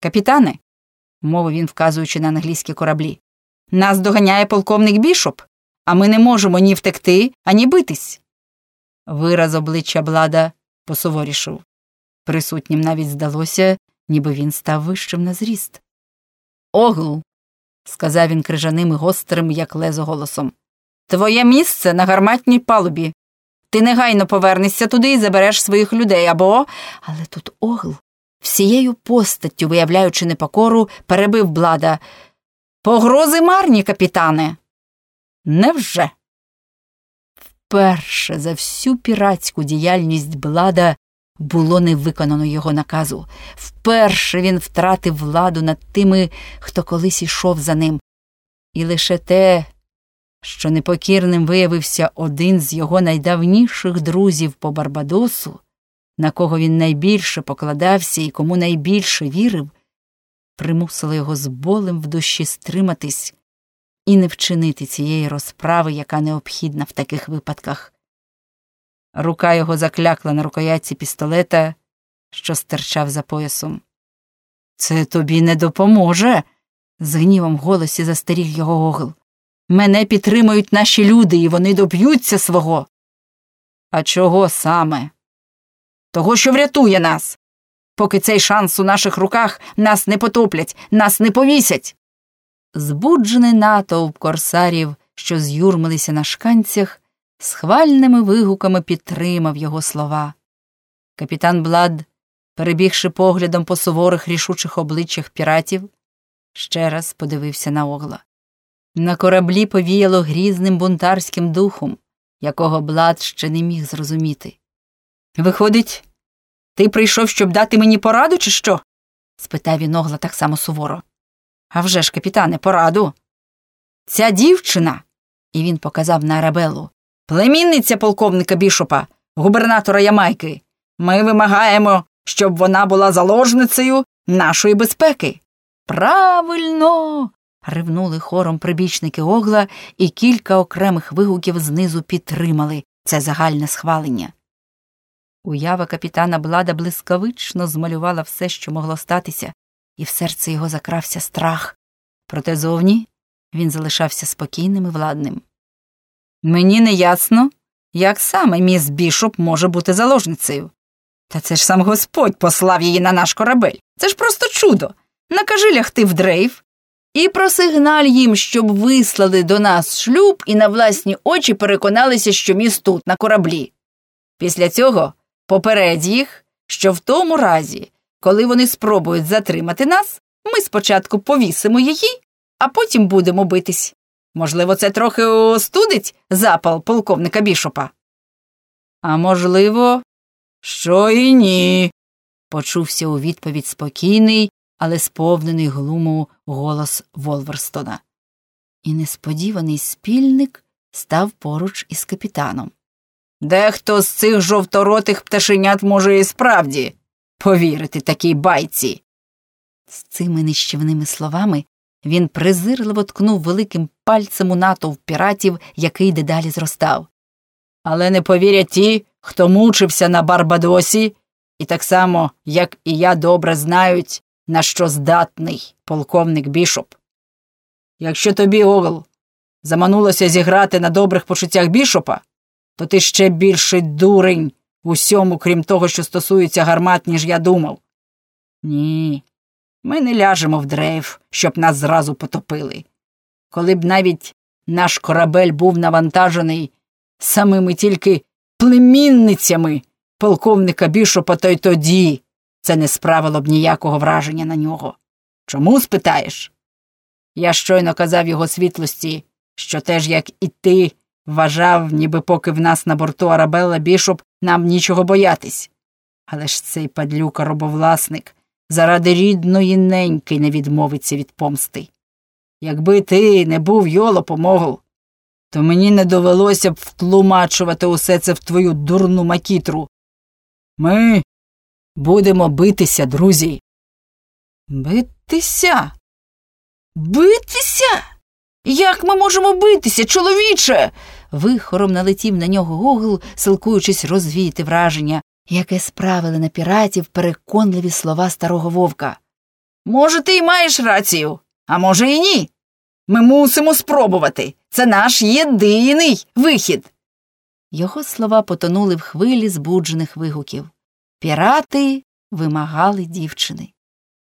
Капітане, мовив він, вказуючи на англійські кораблі, нас доганяє полковник бішоп, а ми не можемо ні втекти, ані битись. Вираз обличчя Блада посуворішив. Присутнім навіть здалося, ніби він став вищим на зріст. Огл, сказав він крижаним і гострим, як лезо голосом. Твоє місце на гарматній палубі. Ти негайно повернешся туди і забереш своїх людей або. Але тут Огл, всією постаттю, виявляючи непокору, перебив блада. Погрози марні, капітане. Невже? Вперше за всю піратську діяльність блада було не виконано його наказу. Вперше він втратив владу над тими, хто колись ішов за ним. І лише те, що непокірним виявився один з його найдавніших друзів по Барбадосу, на кого він найбільше покладався і кому найбільше вірив, примусило його з болем в душі стриматись і не вчинити цієї розправи, яка необхідна в таких випадках. Рука його заклякла на рукоятці пістолета, що стирчав за поясом. Це тобі не допоможе. з гнівом в голосі застеріг його огл. Мене підтримують наші люди, і вони доб'ються свого. А чого саме? Того, що врятує нас. Поки цей шанс у наших руках нас не потоплять, нас не повісять. Збуджений натовп корсарів, що з'юрмилися на шканцях, схвальними вигуками підтримав його слова. Капітан Блад, перебігши поглядом по суворих рішучих обличчях піратів, ще раз подивився на огла. На кораблі повіяло грізним бунтарським духом, якого Блад ще не міг зрозуміти. Виходить, ти прийшов, щоб дати мені пораду, чи що? спитав він огла так само суворо. «А вже ж, капітане, пораду. Ця дівчина, і він показав на Арабеллу, племінниця полковника бішопа, губернатора Ямайки. Ми вимагаємо, щоб вона була заложницею нашої безпеки. Правильно. ревнули хором прибічники Огла, і кілька окремих вигуків знизу підтримали це загальне схвалення. Уява капітана Блада блискавично змалювала все, що могло статися, і в серце його закрався страх. Проте зовні він залишався спокійним і владним. Мені не ясно, як саме міс Бішоп може бути заложницею. Та це ж сам Господь послав її на наш корабель. Це ж просто чудо. Накажи лягти в дрейф і просигналь їм, щоб вислали до нас шлюб і на власні очі переконалися, що міс тут, на кораблі. Після цього попередь їх, що в тому разі, коли вони спробують затримати нас, ми спочатку повісимо її, а потім будемо битись. Можливо, це трохи остудить запал полковника бішопа. А можливо, що і ні, почувся у відповідь спокійний, але сповнений глуму голос Волверстона. І несподіваний спільник став поруч із капітаном. Дехто з цих жовторотих пташенят може і справді повірити такій байці. З цими нищівними словами він презирливо ткнув великим пальцем у натовп піратів, який дедалі зростав. Але не повірять ті, хто мучився на Барбадосі, і так само, як і я добре знають, на що здатний полковник бішоп. Якщо тобі, Огл, заманулося зіграти на добрих почуттях бішопа, то ти ще більший дурень в усьому, крім того, що стосується гармат, ніж я думав. Ні, ми не ляжемо в дрейф, щоб нас зразу потопили. Коли б навіть наш корабель був навантажений самими тільки племінницями полковника бішопа, то й тоді це не справило б ніякого враження на нього. Чому спитаєш? Я щойно казав його світлості, що теж, як і ти, вважав, ніби поки в нас на борту Арабелла бішоп, нам нічого боятись. Але ж цей падлюка робовласник заради рідної неньки не відмовиться від помсти. Якби ти не був йолопом, Огл, то мені не довелося б втлумачувати усе це в твою дурну макітру. Ми будемо битися, друзі. Битися? Битися? Як ми можемо битися, чоловіче? Вихором налетів на нього Огл, силкуючись розвіяти враження, яке справили на піратів переконливі слова старого вовка. Може, ти й маєш рацію, а може і ні. Ми мусимо спробувати. Це наш єдиний вихід. Його слова потонули в хвилі збуджених вигуків. Пірати вимагали дівчини.